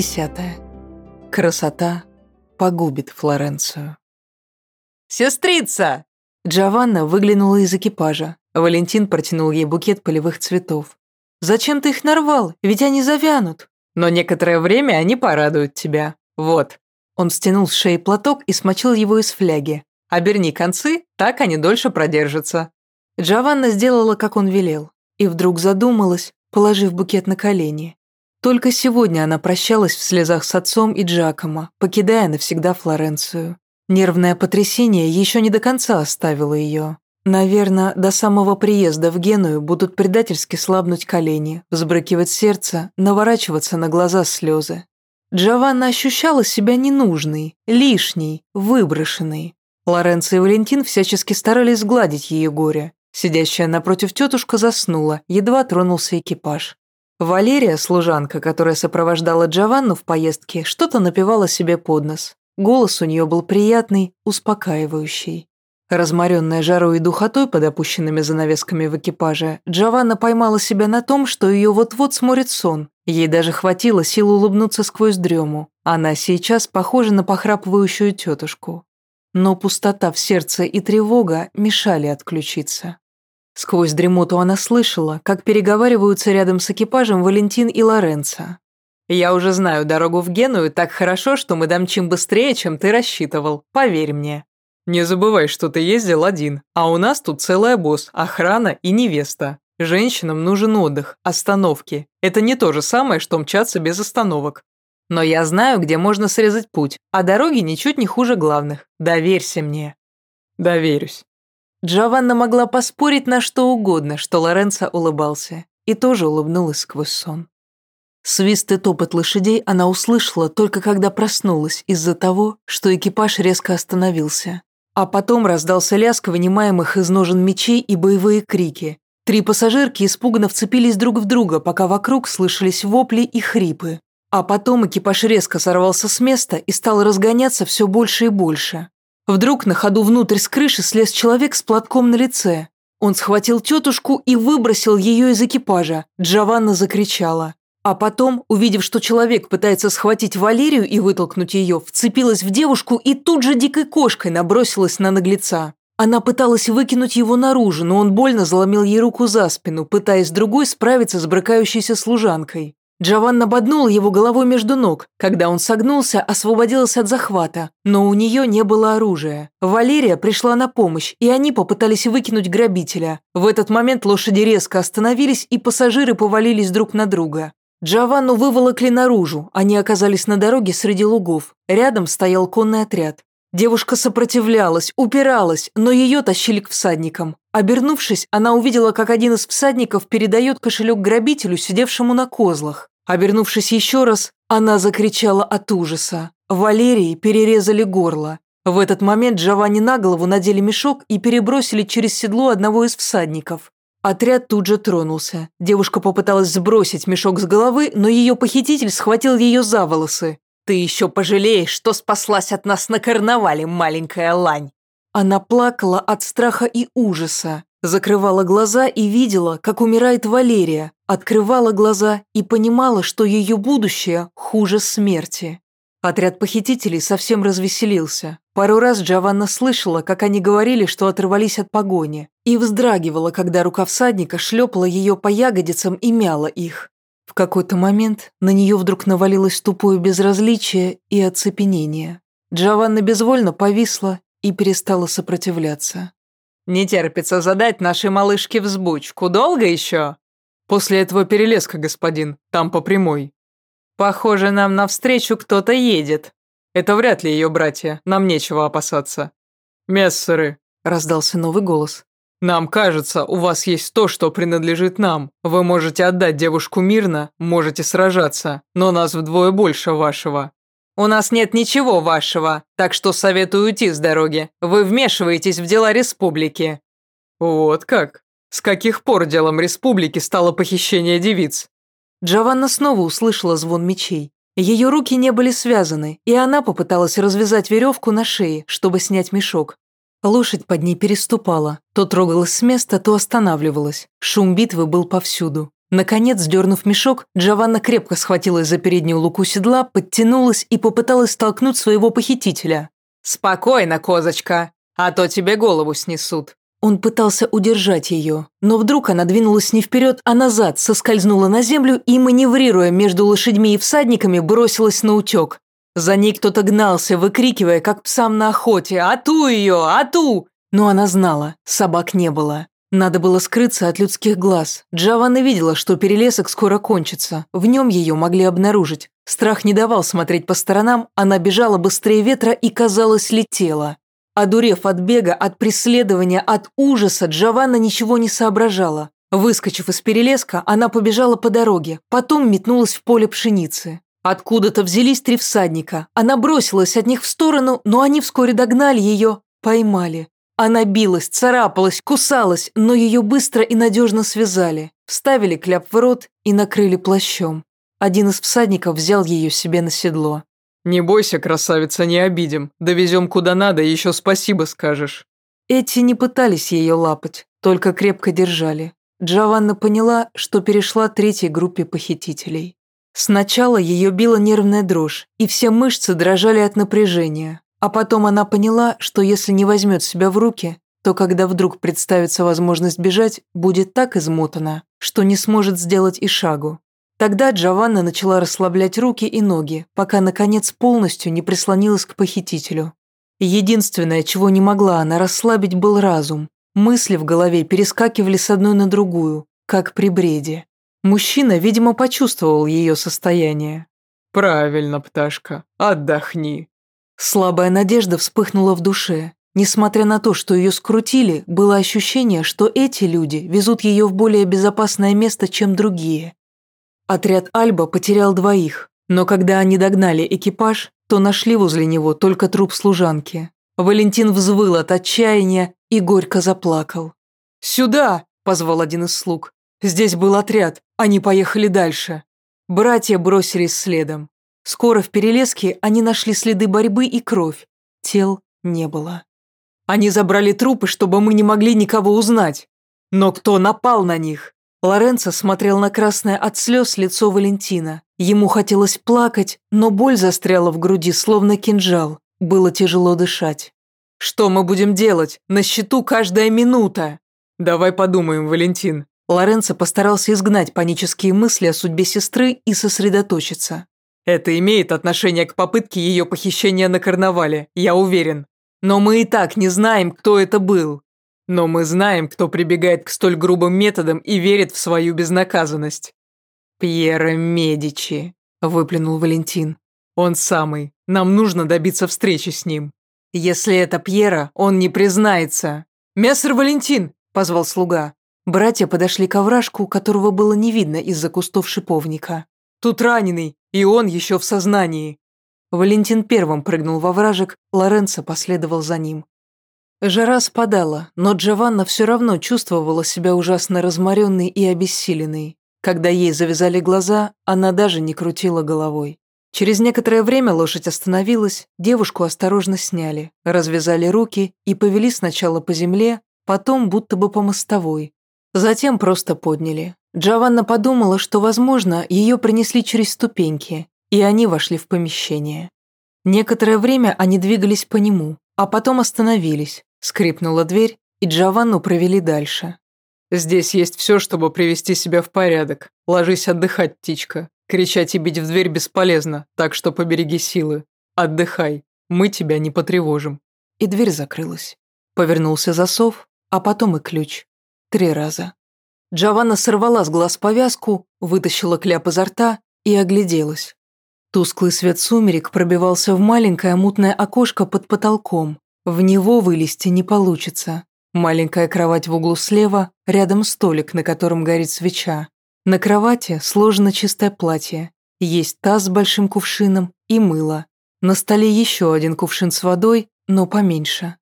10. Красота погубит Флоренцию. «Сестрица!» Джованна выглянула из экипажа. Валентин протянул ей букет полевых цветов. «Зачем ты их нарвал? Ведь они завянут». «Но некоторое время они порадуют тебя. Вот». Он стянул с шеи платок и смочил его из фляги. «Оберни концы, так они дольше продержатся». Джованна сделала, как он велел, и вдруг задумалась, положив букет на колени. Только сегодня она прощалась в слезах с отцом и Джакомо, покидая навсегда Флоренцию. Нервное потрясение еще не до конца оставило ее. Наверное, до самого приезда в Геную будут предательски слабнуть колени, взбрыкивать сердце, наворачиваться на глаза слезы. Джованна ощущала себя ненужной, лишней, выброшенной. Лоренцо и Валентин всячески старались сгладить ее горе. Сидящая напротив тетушка заснула, едва тронулся экипаж. Валерия, служанка, которая сопровождала Джованну в поездке, что-то напевала себе под нос. Голос у нее был приятный, успокаивающий. Разморенная жарой и духотой под опущенными занавесками в экипаже, Джованна поймала себя на том, что ее вот-вот сморит сон. Ей даже хватило сил улыбнуться сквозь дрему. Она сейчас похожа на похрапывающую тетушку. Но пустота в сердце и тревога мешали отключиться. Сквозь дремоту она слышала, как переговариваются рядом с экипажем Валентин и Лоренцо. «Я уже знаю дорогу в Геную так хорошо, что мы домчим быстрее, чем ты рассчитывал, поверь мне». «Не забывай, что ты ездил один, а у нас тут целая босс, охрана и невеста. Женщинам нужен отдых, остановки. Это не то же самое, что мчаться без остановок. Но я знаю, где можно срезать путь, а дороги ничуть не хуже главных. Доверься мне». «Доверюсь». Джованна могла поспорить на что угодно, что Лоренцо улыбался, и тоже улыбнулась сквозь сон. Свист и топот лошадей она услышала только когда проснулась из-за того, что экипаж резко остановился. А потом раздался лязг вынимаемых из ножен мечей и боевые крики. Три пассажирки испуганно вцепились друг в друга, пока вокруг слышались вопли и хрипы. А потом экипаж резко сорвался с места и стал разгоняться все больше и больше. Вдруг на ходу внутрь с крыши слез человек с платком на лице. Он схватил тетушку и выбросил ее из экипажа. Джованна закричала. А потом, увидев, что человек пытается схватить Валерию и вытолкнуть ее, вцепилась в девушку и тут же дикой кошкой набросилась на наглеца. Она пыталась выкинуть его наружу, но он больно заломил ей руку за спину, пытаясь другой справиться с брыкающейся служанкой. Джованна боднула его головой между ног. Когда он согнулся, освободилась от захвата. Но у нее не было оружия. Валерия пришла на помощь, и они попытались выкинуть грабителя. В этот момент лошади резко остановились, и пассажиры повалились друг на друга. Джованну выволокли наружу, они оказались на дороге среди лугов. Рядом стоял конный отряд. Девушка сопротивлялась, упиралась, но ее тащили к всадникам. Обернувшись, она увидела, как один из всадников передает кошелек грабителю, сидевшему на козлах. Обернувшись еще раз, она закричала от ужаса. Валерии перерезали горло. В этот момент Джованни на голову надели мешок и перебросили через седло одного из всадников. Отряд тут же тронулся. Девушка попыталась сбросить мешок с головы, но ее похититель схватил ее за волосы. «Ты еще пожалеешь, что спаслась от нас на карнавале, маленькая лань!» Она плакала от страха и ужаса, закрывала глаза и видела, как умирает Валерия, открывала глаза и понимала, что ее будущее хуже смерти. Отряд похитителей совсем развеселился. Пару раз Джованна слышала, как они говорили, что оторвались от погони, и вздрагивала, когда рука всадника шлепала ее по ягодицам и мяла их. В какой-то момент на нее вдруг навалилось тупое безразличие и оцепенение. Джованна безвольно повисла и перестала сопротивляться. «Не терпится задать нашей малышке взбучку. Долго еще?» «После этого перелеска, господин. Там по прямой». «Похоже, нам навстречу кто-то едет. Это вряд ли ее братья. Нам нечего опасаться». «Мессеры», — раздался новый голос. «Нам кажется, у вас есть то, что принадлежит нам. Вы можете отдать девушку мирно, можете сражаться, но нас вдвое больше вашего. «У нас нет ничего вашего, так что советую уйти с дороги. Вы вмешиваетесь в дела республики». «Вот как? С каких пор делом республики стало похищение девиц?» Джованна снова услышала звон мечей. Ее руки не были связаны, и она попыталась развязать веревку на шее, чтобы снять мешок. Лошадь под ней переступала, то трогалась с места, то останавливалась. Шум битвы был повсюду. Наконец, сдернув мешок, Джованна крепко схватилась за переднюю луку седла, подтянулась и попыталась столкнуть своего похитителя. «Спокойно, козочка, а то тебе голову снесут». Он пытался удержать ее, но вдруг она двинулась не вперед, а назад, соскользнула на землю и, маневрируя между лошадьми и всадниками, бросилась на утек. За ней кто-то гнался, выкрикивая, как псам на охоте «Ату ее! Ату!» Но она знала, собак не было. Надо было скрыться от людских глаз. Джованна видела, что перелесок скоро кончится. В нем ее могли обнаружить. Страх не давал смотреть по сторонам, она бежала быстрее ветра и, казалось, летела. Одурев от бега, от преследования, от ужаса, Джованна ничего не соображала. Выскочив из перелеска, она побежала по дороге, потом метнулась в поле пшеницы. Откуда-то взялись три всадника. Она бросилась от них в сторону, но они вскоре догнали ее, поймали. Она билась, царапалась, кусалась, но ее быстро и надежно связали, вставили кляп в рот и накрыли плащом. Один из всадников взял ее себе на седло. «Не бойся, красавица, не обидим. Довезем куда надо, еще спасибо скажешь». Эти не пытались ее лапать, только крепко держали. Джованна поняла, что перешла третьей группе похитителей. Сначала ее била нервная дрожь, и все мышцы дрожали от напряжения. А потом она поняла, что если не возьмет себя в руки, то когда вдруг представится возможность бежать, будет так измотана, что не сможет сделать и шагу. Тогда Джованна начала расслаблять руки и ноги, пока, наконец, полностью не прислонилась к похитителю. Единственное, чего не могла она расслабить, был разум. Мысли в голове перескакивали с одной на другую, как при бреде. Мужчина, видимо, почувствовал ее состояние. «Правильно, пташка, отдохни», Слабая надежда вспыхнула в душе. Несмотря на то, что ее скрутили, было ощущение, что эти люди везут ее в более безопасное место, чем другие. Отряд Альба потерял двоих, но когда они догнали экипаж, то нашли возле него только труп служанки. Валентин взвыл от отчаяния и горько заплакал. «Сюда!» – позвал один из слуг. «Здесь был отряд, они поехали дальше». Братья бросились следом. Скоро в перелеске они нашли следы борьбы и кровь. Тел не было. Они забрали трупы, чтобы мы не могли никого узнать. Но кто напал на них? Лоренцо смотрел на красное от слез лицо Валентина. Ему хотелось плакать, но боль застряла в груди, словно кинжал. Было тяжело дышать. «Что мы будем делать? На счету каждая минута!» «Давай подумаем, Валентин». Лоренцо постарался изгнать панические мысли о судьбе сестры и сосредоточиться. Это имеет отношение к попытке ее похищения на карнавале, я уверен. Но мы и так не знаем, кто это был. Но мы знаем, кто прибегает к столь грубым методам и верит в свою безнаказанность. Пьеро Медичи, выплюнул Валентин. Он самый. Нам нужно добиться встречи с ним. Если это Пьера, он не признается. «Мессер Валентин!» – позвал слуга. Братья подошли к овражку, которого было не видно из-за кустов шиповника. «Тут раненый, и он еще в сознании». Валентин первым прыгнул во вражек, Лоренцо последовал за ним. Жара спадала, но Джованна все равно чувствовала себя ужасно разморенной и обессиленной. Когда ей завязали глаза, она даже не крутила головой. Через некоторое время лошадь остановилась, девушку осторожно сняли, развязали руки и повели сначала по земле, потом будто бы по мостовой. Затем просто подняли. Джованна подумала, что, возможно, ее принесли через ступеньки, и они вошли в помещение. Некоторое время они двигались по нему, а потом остановились. Скрипнула дверь, и Джованну провели дальше. «Здесь есть все, чтобы привести себя в порядок. Ложись отдыхать, птичка. Кричать и бить в дверь бесполезно, так что побереги силы. Отдыхай, мы тебя не потревожим». И дверь закрылась. Повернулся засов, а потом и ключ. Три раза. Джованна сорвала с глаз повязку, вытащила кляп изо рта и огляделась. Тусклый свет сумерек пробивался в маленькое мутное окошко под потолком. В него вылезти не получится. Маленькая кровать в углу слева, рядом столик, на котором горит свеча. На кровати сложено чистое платье. Есть таз с большим кувшином и мыло. На столе еще один кувшин с водой, но поменьше.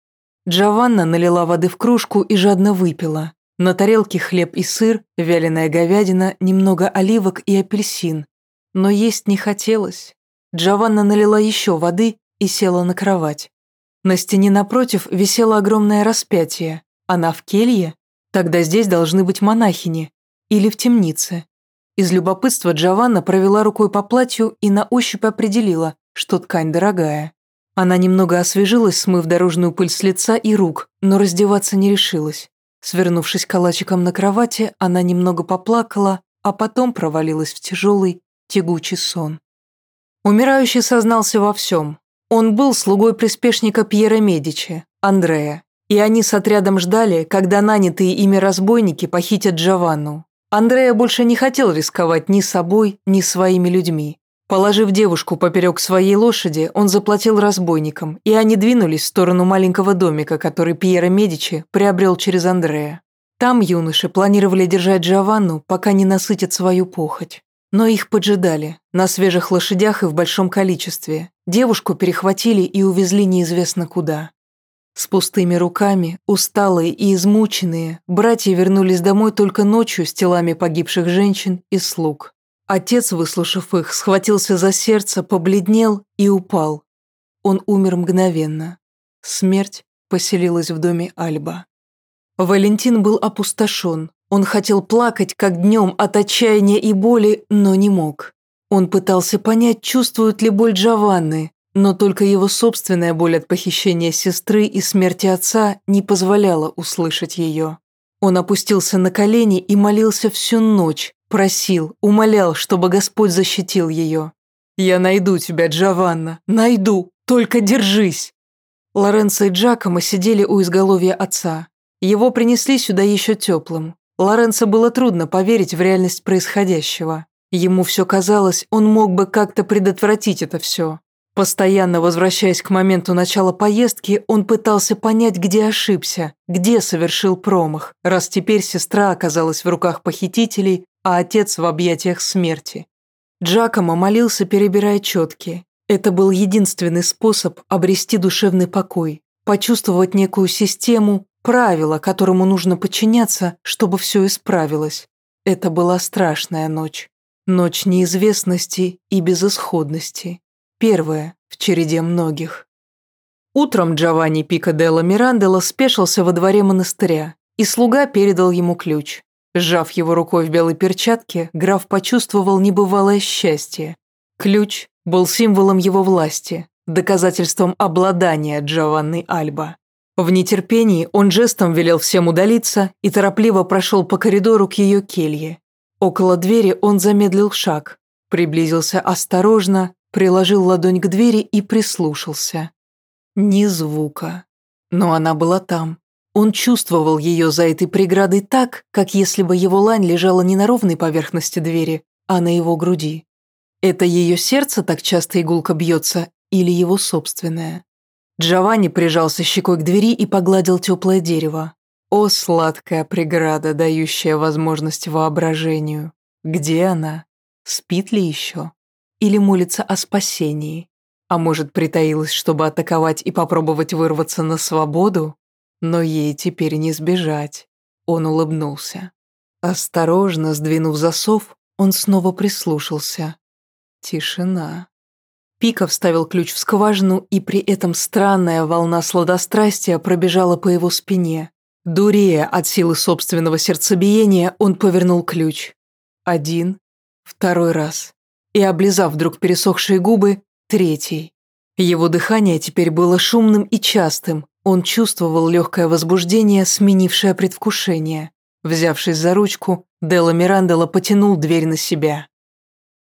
Джованна налила воды в кружку и жадно выпила. На тарелке хлеб и сыр, вяленая говядина, немного оливок и апельсин. Но есть не хотелось. Джованна налила еще воды и села на кровать. На стене напротив висело огромное распятие. Она в келье? Тогда здесь должны быть монахини. Или в темнице. Из любопытства Джованна провела рукой по платью и на ощупь определила, что ткань дорогая. Она немного освежилась, смыв дорожную пыль с лица и рук, но раздеваться не решилась. Свернувшись калачиком на кровати, она немного поплакала, а потом провалилась в тяжелый, тягучий сон. Умирающий сознался во всем. Он был слугой приспешника Пьера Медичи, Андрея, и они с отрядом ждали, когда нанятые ими разбойники похитят Джованну. Андрея больше не хотел рисковать ни собой, ни своими людьми. Положив девушку поперек своей лошади, он заплатил разбойникам, и они двинулись в сторону маленького домика, который Пьеро Медичи приобрел через Андрея. Там юноши планировали держать Джованну, пока не насытят свою похоть. Но их поджидали, на свежих лошадях и в большом количестве. Девушку перехватили и увезли неизвестно куда. С пустыми руками, усталые и измученные, братья вернулись домой только ночью с телами погибших женщин и слуг. Отец, выслушав их, схватился за сердце, побледнел и упал. Он умер мгновенно. Смерть поселилась в доме Альба. Валентин был опустошен. Он хотел плакать, как днем, от отчаяния и боли, но не мог. Он пытался понять, чувствует ли боль Джованны, но только его собственная боль от похищения сестры и смерти отца не позволяла услышать ее. Он опустился на колени и молился всю ночь, просил, умолял, чтобы Господь защитил ее. «Я найду тебя, Джованна, найду, только держись!» Лоренцо и Джакомо сидели у изголовья отца. Его принесли сюда еще теплым. Лоренцо было трудно поверить в реальность происходящего. Ему все казалось, он мог бы как-то предотвратить это все. Постоянно возвращаясь к моменту начала поездки, он пытался понять, где ошибся, где совершил промах, раз теперь сестра оказалась в руках похитителей, а отец в объятиях смерти. Джакомо молился, перебирая четки. Это был единственный способ обрести душевный покой, почувствовать некую систему, правила, которому нужно подчиняться, чтобы все исправилось. Это была страшная ночь. Ночь неизвестности и безысходности. Первое в череде многих. Утром Джованни Пика Делла Миранделла спешился во дворе монастыря, и слуга передал ему ключ. Сжав его рукой в белой перчатке, граф почувствовал небывалое счастье. Ключ был символом его власти, доказательством обладания Джованны Альба. В нетерпении он жестом велел всем удалиться и торопливо прошел по коридору к ее келье. Около двери он замедлил шаг, приблизился осторожно приложил ладонь к двери и прислушался. Ни звука. Но она была там. Он чувствовал ее за этой преградой так, как если бы его лань лежала не на ровной поверхности двери, а на его груди. Это ее сердце так часто игулка бьется или его собственное? Джованни прижался щекой к двери и погладил теплое дерево. О, сладкая преграда, дающая возможность воображению. Где она? Спит ли еще? Или молится о спасении? А может, притаилась, чтобы атаковать и попробовать вырваться на свободу? Но ей теперь не сбежать. Он улыбнулся. Осторожно сдвинув засов, он снова прислушался. Тишина. Пика вставил ключ в скважину, и при этом странная волна сладострастия пробежала по его спине. Дурея от силы собственного сердцебиения, он повернул ключ. Один, второй раз и, облизав вдруг пересохшие губы, третий. Его дыхание теперь было шумным и частым, он чувствовал легкое возбуждение, сменившее предвкушение. Взявшись за ручку, Делла Мирандела потянул дверь на себя.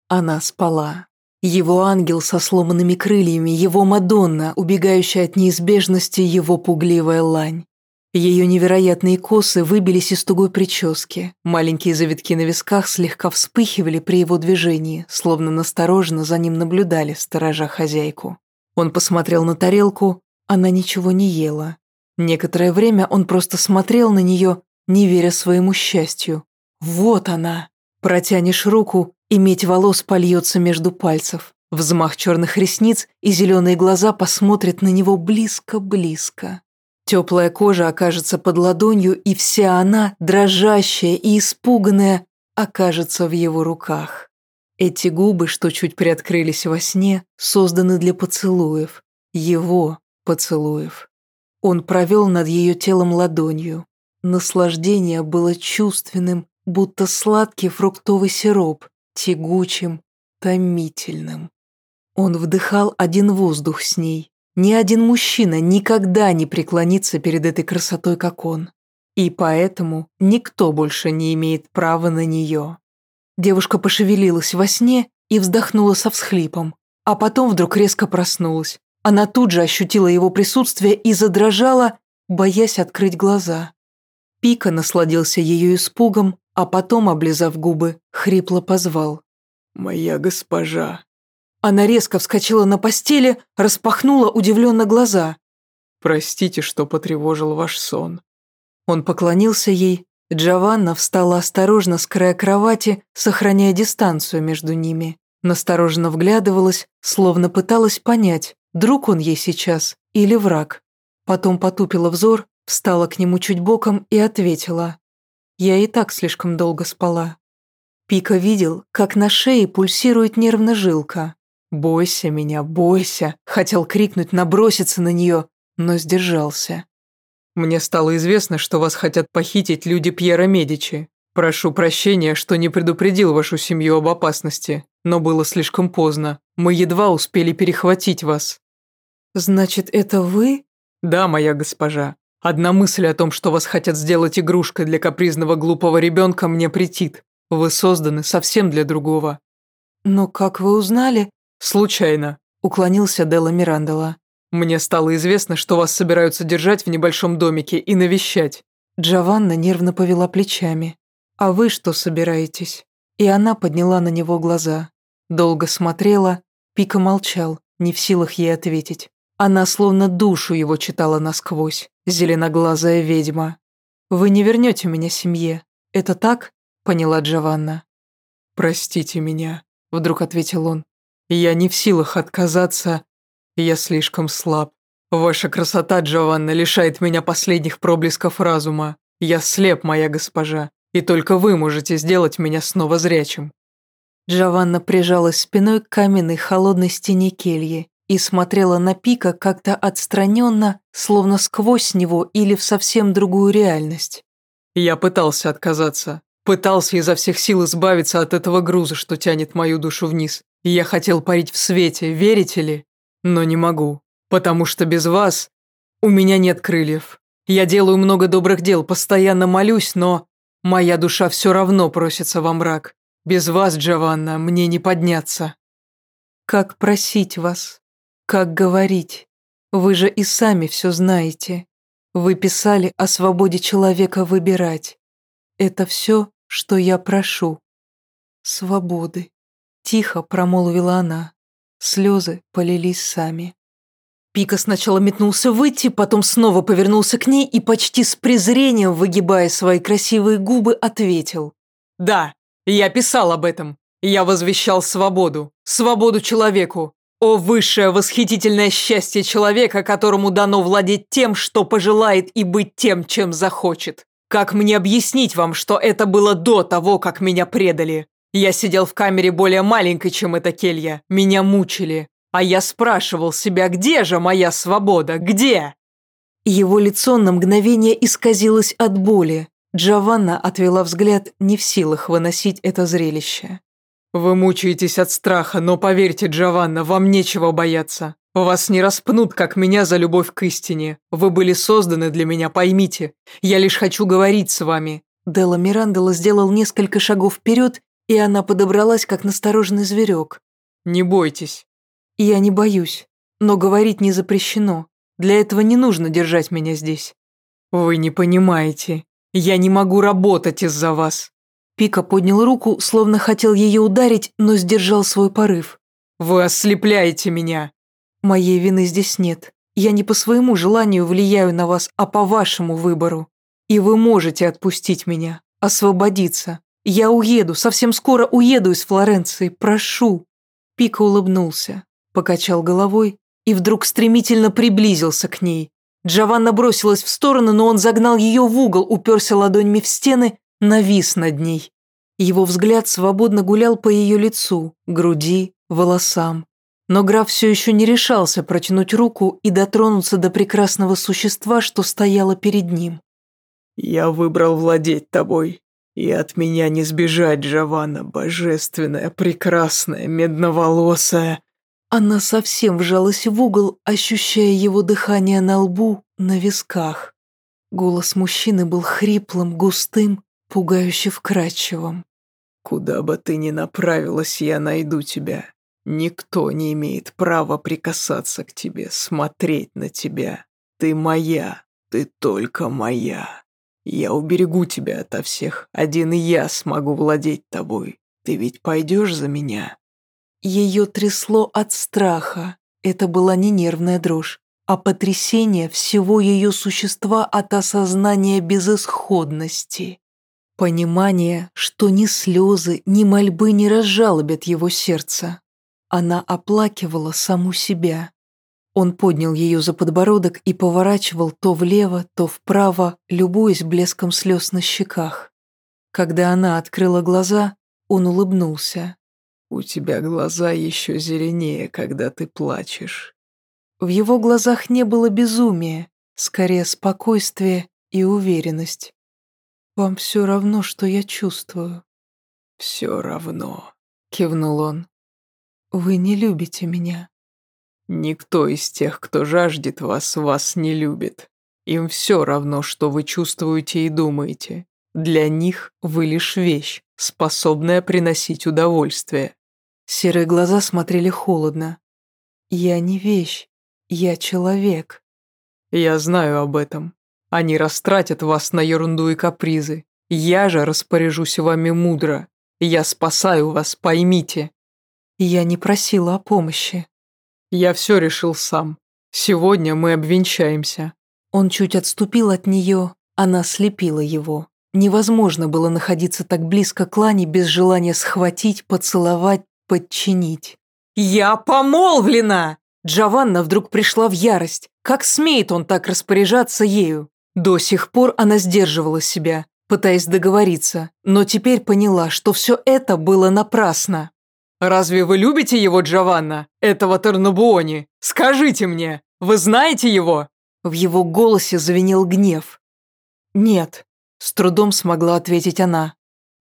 Она спала. Его ангел со сломанными крыльями, его Мадонна, убегающая от неизбежности, его пугливая лань. Ее невероятные косы выбились из тугой прически. Маленькие завитки на висках слегка вспыхивали при его движении, словно настороженно за ним наблюдали, сторожа хозяйку. Он посмотрел на тарелку, она ничего не ела. Некоторое время он просто смотрел на нее, не веря своему счастью. Вот она! Протянешь руку, и медь волос польется между пальцев. Взмах черных ресниц, и зеленые глаза посмотрят на него близко-близко. Теплая кожа окажется под ладонью, и вся она, дрожащая и испуганная, окажется в его руках. Эти губы, что чуть приоткрылись во сне, созданы для поцелуев. Его поцелуев. Он провел над ее телом ладонью. Наслаждение было чувственным будто сладкий фруктовый сироп, тягучим, томительным. Он вдыхал один воздух с ней. Ни один мужчина никогда не преклонится перед этой красотой, как он. И поэтому никто больше не имеет права на нее. Девушка пошевелилась во сне и вздохнула со всхлипом, а потом вдруг резко проснулась. Она тут же ощутила его присутствие и задрожала, боясь открыть глаза. Пика насладился ее испугом, а потом, облизав губы, хрипло позвал. «Моя госпожа». Она резко вскочила на постели, распахнула удивленно глаза. «Простите, что потревожил ваш сон». Он поклонился ей. Джованна встала осторожно с края кровати, сохраняя дистанцию между ними. Настороженно вглядывалась, словно пыталась понять, друг он ей сейчас или враг. Потом потупила взор, встала к нему чуть боком и ответила. «Я и так слишком долго спала». Пика видел, как на шее пульсирует нервно жилка. «Бойся меня, бойся!» Хотел крикнуть, наброситься на нее, но сдержался. «Мне стало известно, что вас хотят похитить люди Пьера Медичи. Прошу прощения, что не предупредил вашу семью об опасности, но было слишком поздно. Мы едва успели перехватить вас». «Значит, это вы?» «Да, моя госпожа. Одна мысль о том, что вас хотят сделать игрушкой для капризного глупого ребенка, мне претит. Вы созданы совсем для другого». «Но как вы узнали?» «Случайно», – уклонился Делла Мирандела. «Мне стало известно, что вас собираются держать в небольшом домике и навещать». Джованна нервно повела плечами. «А вы что собираетесь?» И она подняла на него глаза. Долго смотрела, Пика молчал, не в силах ей ответить. Она словно душу его читала насквозь, зеленоглазая ведьма. «Вы не вернете меня семье, это так?» – поняла Джованна. «Простите меня», – вдруг ответил он. «Я не в силах отказаться, я слишком слаб. Ваша красота, Джованна, лишает меня последних проблесков разума. Я слеп, моя госпожа, и только вы можете сделать меня снова зрячим». Джованна прижалась спиной к каменной холодной стене кельи и смотрела на Пика как-то отстраненно, словно сквозь него или в совсем другую реальность. «Я пытался отказаться. Пытался изо всех сил избавиться от этого груза, что тянет мою душу вниз. Я хотел парить в свете, верите ли? Но не могу, потому что без вас у меня нет крыльев. Я делаю много добрых дел, постоянно молюсь, но моя душа все равно просится во мрак. Без вас, Джованна, мне не подняться». «Как просить вас? Как говорить? Вы же и сами все знаете. Вы писали о свободе человека выбирать. Это все, что я прошу. Свободы. Тихо промолвила она. Слезы полились сами. Пика сначала метнулся выйти, потом снова повернулся к ней и почти с презрением, выгибая свои красивые губы, ответил. «Да, я писал об этом. Я возвещал свободу. Свободу человеку. О, высшее восхитительное счастье человека, которому дано владеть тем, что пожелает и быть тем, чем захочет. Как мне объяснить вам, что это было до того, как меня предали? Я сидел в камере более маленькой, чем эта келья. Меня мучили. А я спрашивал себя, где же моя свобода? Где? Его лицо на мгновение исказилось от боли. Джованна отвела взгляд, не в силах выносить это зрелище. «Вы мучаетесь от страха, но поверьте, Джованна, вам нечего бояться. Вас не распнут, как меня, за любовь к истине. Вы были созданы для меня, поймите. Я лишь хочу говорить с вами». Делла Мирандела сделал несколько шагов вперед, и она подобралась, как настороженный зверек. «Не бойтесь». «Я не боюсь, но говорить не запрещено. Для этого не нужно держать меня здесь». «Вы не понимаете. Я не могу работать из-за вас. Пика поднял руку, словно хотел ее ударить, но сдержал свой порыв. «Вы ослепляете меня!» «Моей вины здесь нет. Я не по своему желанию влияю на вас, а по вашему выбору. И вы можете отпустить меня, освободиться. Я уеду, совсем скоро уеду из Флоренции, прошу». Пика улыбнулся, покачал головой и вдруг стремительно приблизился к ней. Джованна бросилась в сторону, но он загнал ее в угол, уперся ладонями в стены навис над ней. Его взгляд свободно гулял по ее лицу, груди, волосам. Но граф все еще не решался протянуть руку и дотронуться до прекрасного существа, что стояло перед ним. «Я выбрал владеть тобой. И от меня не сбежать, Джованна, божественная, прекрасная, медноволосая. Она совсем вжалась в угол, ощущая его дыхание на лбу, на висках. Голос мужчины был хриплым, густым, пугающе вкрадчивым. «Куда бы ты ни направилась, я найду тебя. Никто не имеет права прикасаться к тебе, смотреть на тебя. Ты моя, ты только моя. Я уберегу тебя ото всех. Один я смогу владеть тобой. Ты ведь пойдешь за меня?» Ее трясло от страха. Это была не нервная дрожь, а потрясение всего ее существа от осознания безысходности. Понимание, что ни слезы, ни мольбы не разжалобят его сердце. Она оплакивала саму себя. Он поднял ее за подбородок и поворачивал то влево, то вправо, любуясь блеском слез на щеках. Когда она открыла глаза, он улыбнулся. У тебя глаза еще зеленее, когда ты плачешь. В его глазах не было безумия, скорее спокойствие и уверенность. Вам все равно, что я чувствую. Все равно, кивнул он. Вы не любите меня. Никто из тех, кто жаждет вас, вас не любит. Им все равно, что вы чувствуете и думаете. Для них вы лишь вещь, способная приносить удовольствие. Серые глаза смотрели холодно. «Я не вещь, я человек». «Я знаю об этом. Они растратят вас на ерунду и капризы. Я же распоряжусь вами мудро. Я спасаю вас, поймите». Я не просила о помощи. Я все решил сам. Сегодня мы обвенчаемся. Он чуть отступил от нее, она слепила его. Невозможно было находиться так близко к Лане без желания схватить, поцеловать, подчинить. «Я помолвлена!» Джованна вдруг пришла в ярость. Как смеет он так распоряжаться ею? До сих пор она сдерживала себя, пытаясь договориться, но теперь поняла, что все это было напрасно. «Разве вы любите его, Джованна, этого Тернабуони? Скажите мне, вы знаете его?» В его голосе звенел гнев. «Нет», – с трудом смогла ответить она.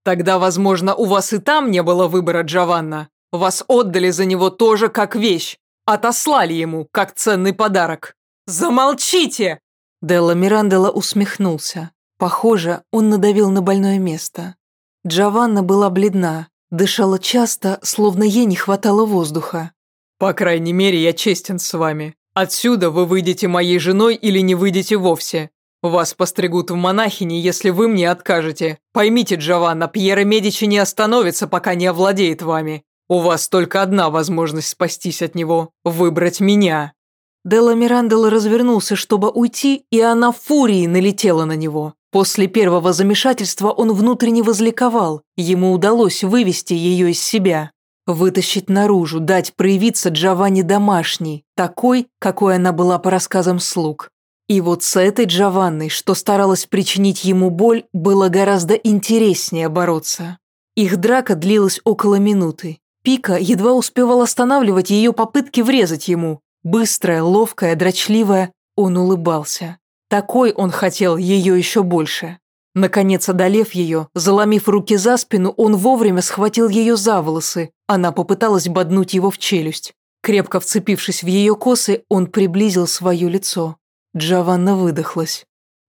«Тогда, возможно, у вас и там не было выбора, Джованна. Вас отдали за него тоже как вещь. Отослали ему, как ценный подарок. Замолчите!» Делла Мирандела усмехнулся. Похоже, он надавил на больное место. Джованна была бледна, дышала часто, словно ей не хватало воздуха. «По крайней мере, я честен с вами. Отсюда вы выйдете моей женой или не выйдете вовсе. Вас постригут в монахини, если вы мне откажете. Поймите, Джованна, Пьера Медичи не остановится, пока не овладеет вами. У вас только одна возможность спастись от него – выбрать меня». Делла Мирандела развернулся, чтобы уйти, и она в фурии налетела на него. После первого замешательства он внутренне возликовал, ему удалось вывести ее из себя. Вытащить наружу, дать проявиться Джованни домашней, такой, какой она была по рассказам слуг. И вот с этой Джованной, что старалась причинить ему боль, было гораздо интереснее бороться. Их драка длилась около минуты, Пика едва успевал останавливать ее попытки врезать ему. Быстрая, ловкая, дрочливая, он улыбался. Такой он хотел ее еще больше. Наконец, одолев ее, заломив руки за спину, он вовремя схватил ее за волосы. Она попыталась боднуть его в челюсть. Крепко вцепившись в ее косы, он приблизил свое лицо. Джованна выдохлась.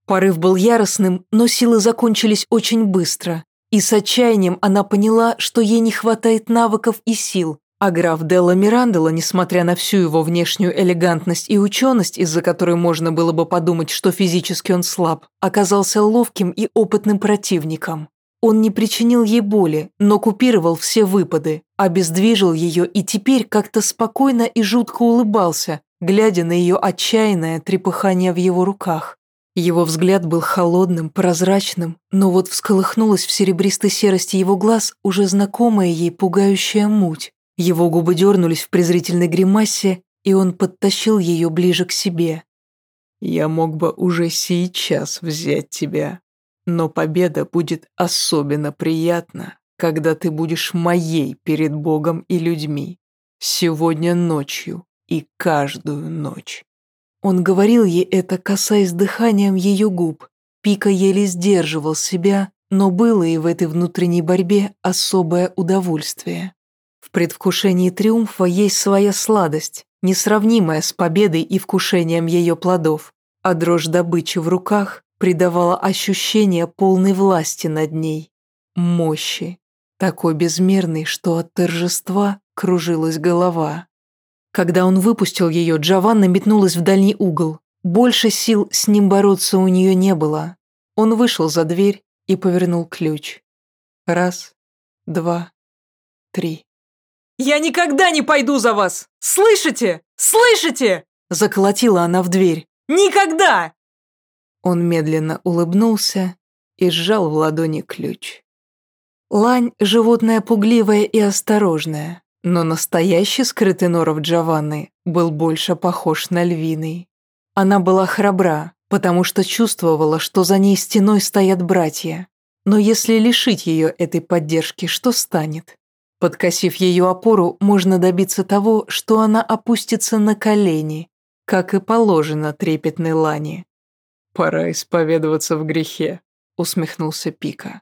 Порыв был яростным, но силы закончились очень быстро. И с отчаянием она поняла, что ей не хватает навыков и сил, а граф Делла Мирандела, несмотря на всю его внешнюю элегантность и ученость, из-за которой можно было бы подумать, что физически он слаб, оказался ловким и опытным противником. Он не причинил ей боли, но купировал все выпады, обездвижил ее и теперь как-то спокойно и жутко улыбался, глядя на ее отчаянное трепыхание в его руках. Его взгляд был холодным, прозрачным, но вот всколыхнулась в серебристой серости его глаз уже знакомая ей пугающая муть. Его губы дернулись в презрительной гримасе, и он подтащил ее ближе к себе. «Я мог бы уже сейчас взять тебя, но победа будет особенно приятна, когда ты будешь моей перед Богом и людьми. Сегодня ночью и каждую ночь». Он говорил ей это, касаясь дыханием ее губ. Пика еле сдерживал себя, но было и в этой внутренней борьбе особое удовольствие. В предвкушении триумфа есть своя сладость, несравнимая с победой и вкушением ее плодов, а дрожь добычи в руках придавала ощущение полной власти над ней, мощи, такой безмерной, что от торжества кружилась голова. Когда он выпустил ее, Джованна метнулась в дальний угол. Больше сил с ним бороться у нее не было. Он вышел за дверь и повернул ключ. Раз, два, три. «Я никогда не пойду за вас! Слышите? Слышите?» Заколотила она в дверь. «Никогда!» Он медленно улыбнулся и сжал в ладони ключ. Лань – животное пугливое и осторожное, но настоящий скрытый норов Джованны был больше похож на львиный. Она была храбра, потому что чувствовала, что за ней стеной стоят братья. Но если лишить ее этой поддержки, что станет? Подкосив ее опору, можно добиться того, что она опустится на колени, как и положено трепетной лани. «Пора исповедоваться в грехе», — усмехнулся Пика.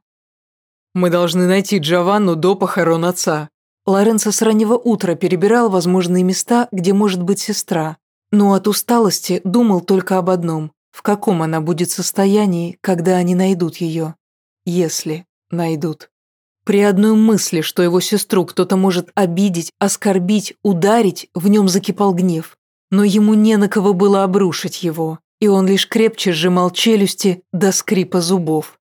«Мы должны найти Джованну до похорон отца». Лоренцо с раннего утра перебирал возможные места, где может быть сестра, но от усталости думал только об одном – в каком она будет состоянии, когда они найдут ее. Если найдут. При одной мысли, что его сестру кто-то может обидеть, оскорбить, ударить, в нем закипал гнев. Но ему не на кого было обрушить его, и он лишь крепче сжимал челюсти до скрипа зубов.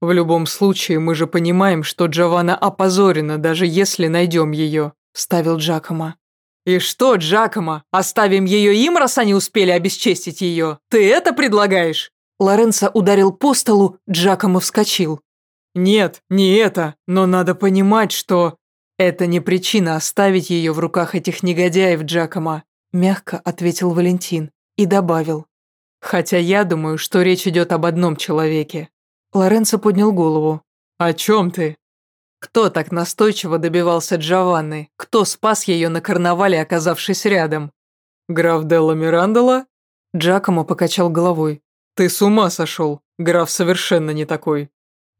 «В любом случае, мы же понимаем, что Джованна опозорена, даже если найдем ее», – ставил Джакома. «И что, Джакома, оставим ее им, раз они успели обесчестить ее? Ты это предлагаешь?» Лоренцо ударил по столу, Джакомо вскочил. «Нет, не это, но надо понимать, что...» «Это не причина оставить ее в руках этих негодяев, Джакома», мягко ответил Валентин и добавил. «Хотя я думаю, что речь идет об одном человеке». Лоренцо поднял голову. «О чем ты?» «Кто так настойчиво добивался Джованны? Кто спас ее на карнавале, оказавшись рядом?» «Граф Делла Мирандола?» Джакомо покачал головой. «Ты с ума сошел. Граф совершенно не такой».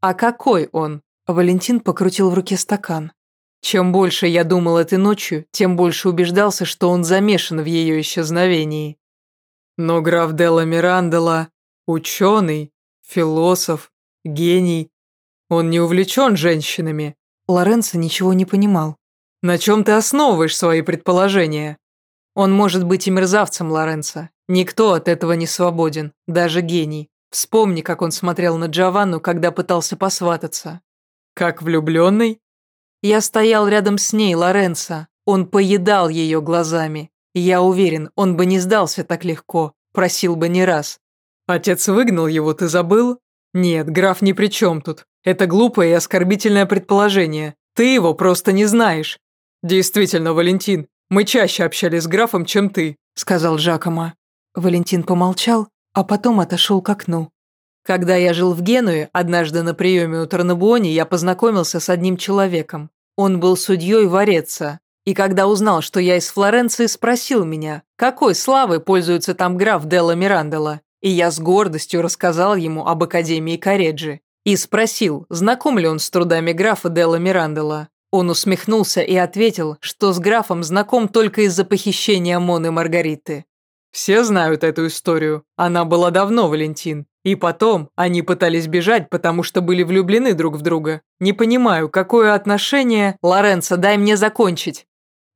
«А какой он?» Валентин покрутил в руке стакан. Чем больше я думал этой ночью, тем больше убеждался, что он замешан в ее исчезновении. Но граф Делла Мирандела – ученый, философ, гений. Он не увлечен женщинами. Лоренцо ничего не понимал. На чем ты основываешь свои предположения? Он может быть и мерзавцем, Лоренцо. Никто от этого не свободен, даже гений. Вспомни, как он смотрел на Джованну, когда пытался посвататься. Как влюбленный? Я стоял рядом с ней, Лоренцо. Он поедал ее глазами. Я уверен, он бы не сдался так легко, просил бы не раз. Отец выгнал его, ты забыл? Нет, граф ни при чем тут. Это глупое и оскорбительное предположение. Ты его просто не знаешь. Действительно, Валентин, мы чаще общались с графом, чем ты, сказал Жакома. Валентин помолчал, а потом отошел к окну. Когда я жил в Генуе, однажды на приеме у Тарнабуони я познакомился с одним человеком. Он был судьей Вареца, и когда узнал, что я из Флоренции, спросил меня, какой славой пользуется там граф Делла Мирандела, и я с гордостью рассказал ему об Академии Кареджи. И спросил, знаком ли он с трудами графа Делла Мирандела. Он усмехнулся и ответил, что с графом знаком только из-за похищения Моны Маргариты. Все знают эту историю. Она была давно, Валентин. И потом они пытались бежать, потому что были влюблены друг в друга. Не понимаю, какое отношение... Лоренцо, дай мне закончить.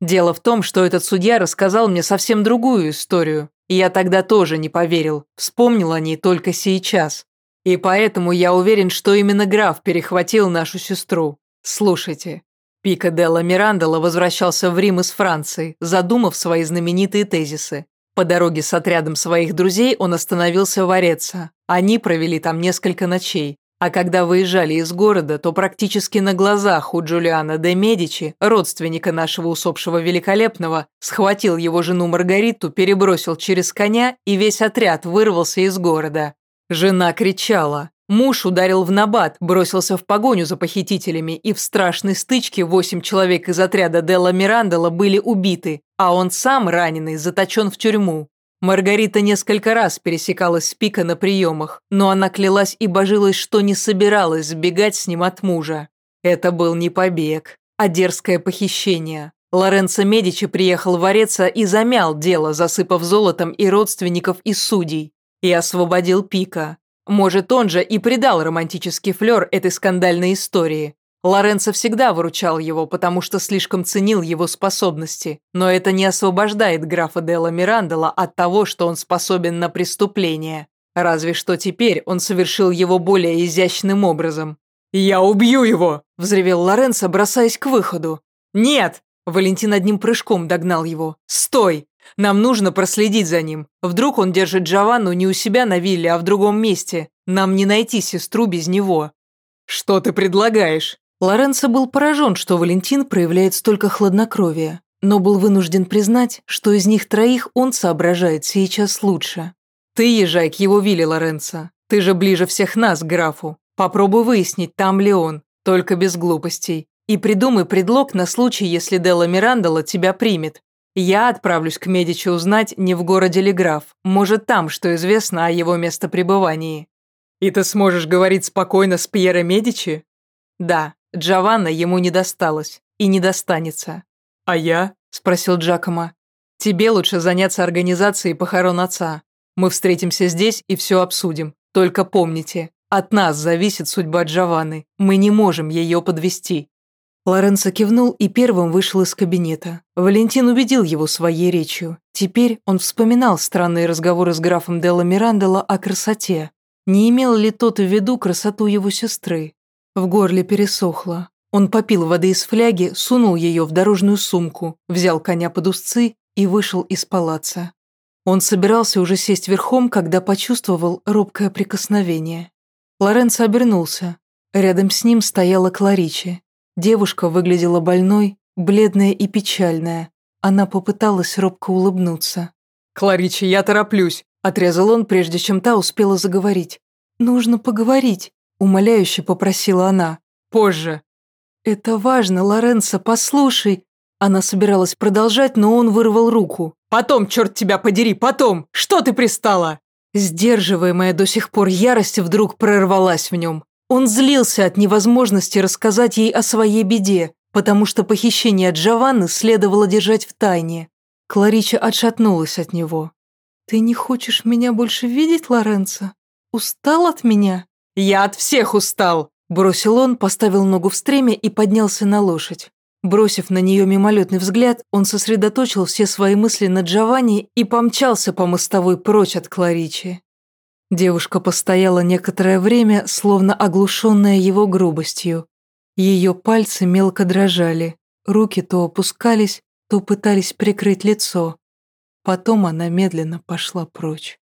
Дело в том, что этот судья рассказал мне совсем другую историю. И я тогда тоже не поверил. Вспомнил о ней только сейчас. И поэтому я уверен, что именно граф перехватил нашу сестру. Слушайте. Пика Делла Мирандола возвращался в Рим из Франции, задумав свои знаменитые тезисы. По дороге с отрядом своих друзей он остановился в Ореца. Они провели там несколько ночей. А когда выезжали из города, то практически на глазах у Джулиана де Медичи, родственника нашего усопшего великолепного, схватил его жену Маргариту, перебросил через коня, и весь отряд вырвался из города. Жена кричала. Муж ударил в набат, бросился в погоню за похитителями, и в страшной стычке восемь человек из отряда Делла Мирандела были убиты, а он сам, раненый, заточен в тюрьму. Маргарита несколько раз пересекалась с Пика на приемах, но она клялась и божилась, что не собиралась сбегать с ним от мужа. Это был не побег, а дерзкое похищение. Лоренцо Медичи приехал в Ореца и замял дело, засыпав золотом и родственников, и судей, и освободил Пика. Может, он же и придал романтический флер этой скандальной истории. Лоренцо всегда выручал его, потому что слишком ценил его способности, но это не освобождает графа Делла Мирандела от того, что он способен на преступление. Разве что теперь он совершил его более изящным образом. «Я убью его!» – взревел Лоренцо, бросаясь к выходу. «Нет!» – Валентин одним прыжком догнал его. «Стой! Нам нужно проследить за ним. Вдруг он держит Джованну не у себя на вилле, а в другом месте. Нам не найти сестру без него». «Что ты предлагаешь?» Лоренцо был поражен, что Валентин проявляет столько хладнокровия, но был вынужден признать, что из них троих он соображает сейчас лучше. «Ты езжай к его вилле, Лоренцо. Ты же ближе всех нас, графу. Попробуй выяснить, там ли он, только без глупостей. И придумай предлог на случай, если Делла Мирандола тебя примет. Я отправлюсь к Медичи узнать, не в городе ли граф. Может, там что известно о его местопребывании». «И ты сможешь говорить спокойно с Пьеро Медичи?» «Да, Джованна ему не досталась и не достанется. «А я?» – спросил Джакомо. «Тебе лучше заняться организацией похорон отца. Мы встретимся здесь и все обсудим. Только помните, от нас зависит судьба Джованны. Мы не можем ее подвести». Лоренцо кивнул и первым вышел из кабинета. Валентин убедил его своей речью. Теперь он вспоминал странные разговоры с графом Делла Мирандела о красоте. Не имел ли тот в виду красоту его сестры? В горле пересохло. Он попил воды из фляги, сунул ее в дорожную сумку, взял коня под узцы и вышел из палаца. Он собирался уже сесть верхом, когда почувствовал робкое прикосновение. Лоренцо обернулся. Рядом с ним стояла Кларичи. Девушка выглядела больной, бледная и печальная. Она попыталась робко улыбнуться. «Кларичи, я тороплюсь», – отрезал он, прежде чем та успела заговорить. «Нужно поговорить», Умоляюще попросила она. «Позже». «Это важно, Лоренцо, послушай». Она собиралась продолжать, но он вырвал руку. «Потом, черт тебя подери, потом! Что ты пристала?» Сдерживаемая до сих пор ярость вдруг прорвалась в нем. Он злился от невозможности рассказать ей о своей беде, потому что похищение Джованны следовало держать в тайне. Кларича отшатнулась от него. «Ты не хочешь меня больше видеть, Лоренцо? Устал от меня?» «Я от всех устал!» Бросил он, поставил ногу в стреме и поднялся на лошадь. Бросив на нее мимолетный взгляд, он сосредоточил все свои мысли на Джованни и помчался по мостовой прочь от Кларичи. Девушка постояла некоторое время, словно оглушенная его грубостью. Ее пальцы мелко дрожали, руки то опускались, то пытались прикрыть лицо. Потом она медленно пошла прочь.